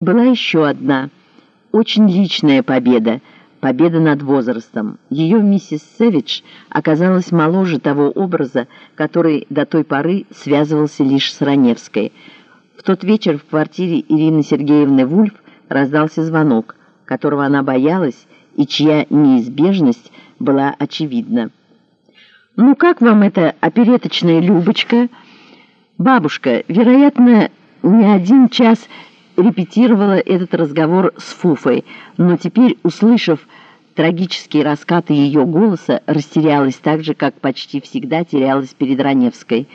Была еще одна, очень личная победа, победа над возрастом. Ее миссис Сэвидж оказалась моложе того образа, который до той поры связывался лишь с Раневской. В тот вечер в квартире Ирины Сергеевны Вульф раздался звонок, которого она боялась и чья неизбежность была очевидна. «Ну как вам эта опереточная Любочка?» «Бабушка, вероятно, не один час репетировала этот разговор с Фуфой, но теперь, услышав трагические раскаты ее голоса, растерялась так же, как почти всегда терялась перед Раневской.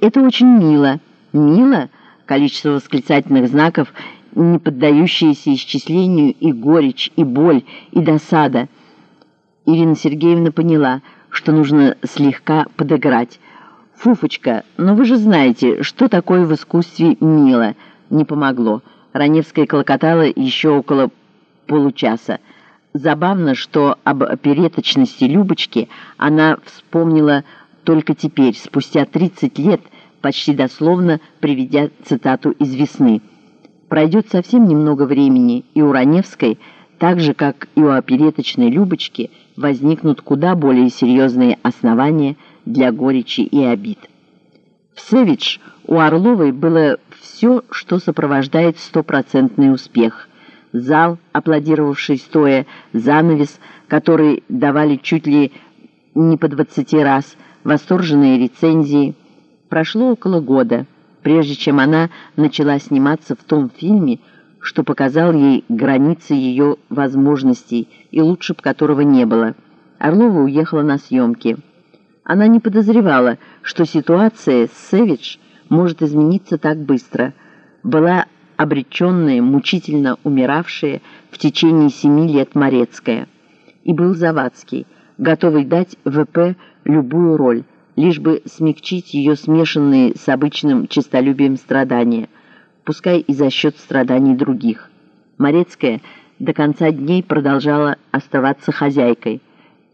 «Это очень мило». «Мило?» Количество восклицательных знаков, не поддающиеся исчислению, и горечь, и боль, и досада. Ирина Сергеевна поняла, что нужно слегка подыграть. «Фуфочка, но вы же знаете, что такое в искусстве мило?» Не помогло. Раневская колокотала еще около получаса. Забавно, что об опереточности Любочки она вспомнила только теперь, спустя 30 лет, почти дословно приведя цитату из «Весны». Пройдет совсем немного времени, и у Раневской, так же, как и у опереточной Любочки, возникнут куда более серьезные основания для горечи и обид. В Севич у Орловой было все, что сопровождает стопроцентный успех. Зал, аплодировавший стоя, занавес, который давали чуть ли не по двадцати раз, восторженные рецензии. Прошло около года, прежде чем она начала сниматься в том фильме, что показал ей границы ее возможностей и лучше б которого не было. Орлова уехала на съемки. Она не подозревала, что ситуация с Сэвидж может измениться так быстро. Была обреченная, мучительно умиравшая в течение семи лет Морецкая. И был Завадский, готовый дать ВП любую роль, лишь бы смягчить ее смешанные с обычным честолюбием страдания, пускай и за счет страданий других. Морецкая до конца дней продолжала оставаться хозяйкой.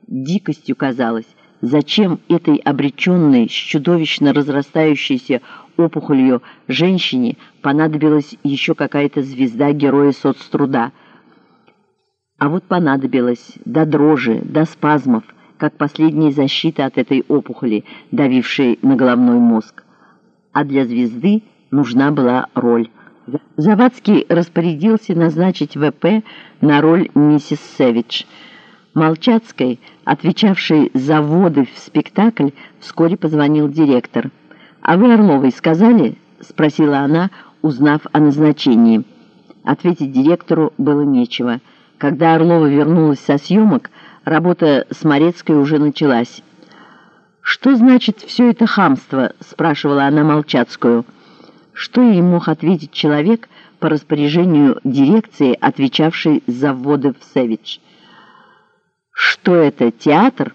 Дикостью казалось, Зачем этой обреченной, с чудовищно разрастающейся опухолью женщине понадобилась еще какая-то звезда героя соцтруда? А вот понадобилась до дрожи, до спазмов, как последняя защита от этой опухоли, давившей на головной мозг. А для звезды нужна была роль. Завадский распорядился назначить ВП на роль миссис Сэвидж – Молчацкой, отвечавшей за вводы в спектакль, вскоре позвонил директор. «А вы Орловой сказали?» — спросила она, узнав о назначении. Ответить директору было нечего. Когда Орлова вернулась со съемок, работа с Морецкой уже началась. «Что значит все это хамство?» — спрашивала она Молчацкую. Что ей мог ответить человек по распоряжению дирекции, отвечавшей за вводы в Севич? Что это, театр?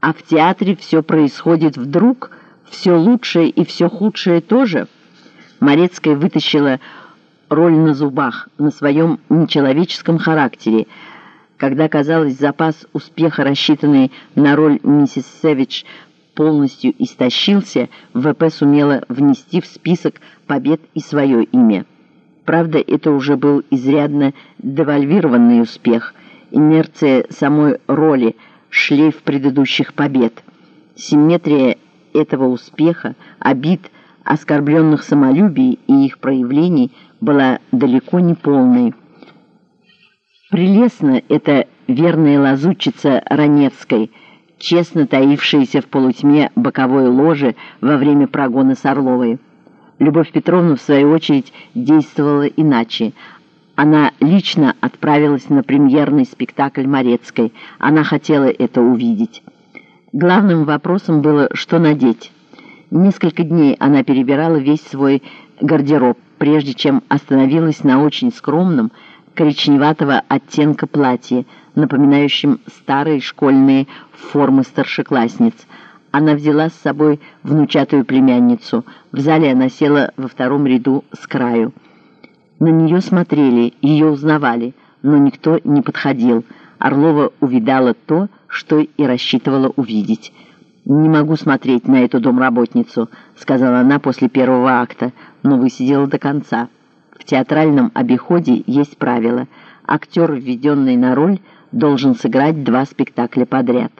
А в театре все происходит вдруг, все лучшее и все худшее тоже. Морецкая вытащила роль на зубах, на своем нечеловеческом характере. Когда, казалось, запас успеха, рассчитанный на роль миссис Сэвидж, полностью истощился, ВП сумела внести в список побед и свое имя. Правда, это уже был изрядно девальвированный успех – инерция самой роли, шлейф предыдущих побед. Симметрия этого успеха, обид, оскорбленных самолюбий и их проявлений была далеко не полной. Прелестно эта верная лазутчица Раневской, честно таившаяся в полутьме боковой ложи во время прогона с Орловой. Любовь Петровна, в свою очередь, действовала иначе. Она лично отправилась на премьерный спектакль Морецкой. Она хотела это увидеть. Главным вопросом было, что надеть. Несколько дней она перебирала весь свой гардероб, прежде чем остановилась на очень скромном, коричневатого оттенка платье, напоминающем старые школьные формы старшеклассниц. Она взяла с собой внучатую племянницу. В зале она села во втором ряду с краю. На нее смотрели, ее узнавали, но никто не подходил. Орлова увидала то, что и рассчитывала увидеть. «Не могу смотреть на эту домработницу», — сказала она после первого акта, но высидела до конца. В театральном обиходе есть правило – актер, введенный на роль, должен сыграть два спектакля подряд.